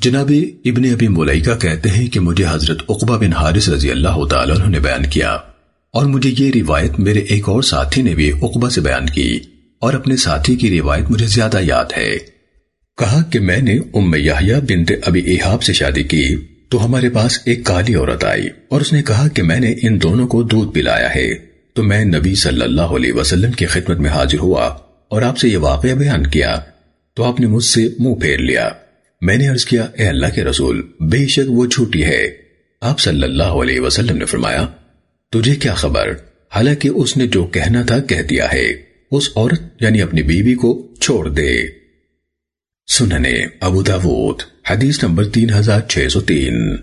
جناب ابن ابی ملیکہ کہتے ہیں کہ مجھے حضرت عقبہ بن حارث رضی اللہ تعالیٰ عنہ نے بیان کیا اور مجھے یہ روایت میرے ایک اور ساتھی نے بھی عقبہ سے بیان کی اور اپنے ساتھی کی روایت مجھے زیادہ یاد ہے۔ کہا کہ میں نے ام یحییٰ بنت ابی احاب سے شادی کی تو ہمارے پاس ایک کالی عورت آئی اور اس نے کہا کہ میں نے ان دونوں کو دودھ پلایا ہے۔ تو میں نبی صلی اللہ علیہ وسلم کی خدمت میں حاضر ہوا اور آپ سے یہ واقعہ بیان کیا۔ تو آپ نے مجھ سے منہ پھیر لیا۔ میں نے عرض کیا، اے اللہ کے رسول، بے شک وہ جھوٹی ہے۔ آپ صلی اللہ علیہ وسلم نے فرمایا، تجھے کیا خبر؟ حالانکہ اس نے جو کہنا تھا کہہ دیا ہے۔ اس عورت یعنی اپنی بیوی کو، چھوڑ دے۔ سننے ابو داود، حدیث نمبر تین ہزار چھ سو تین۔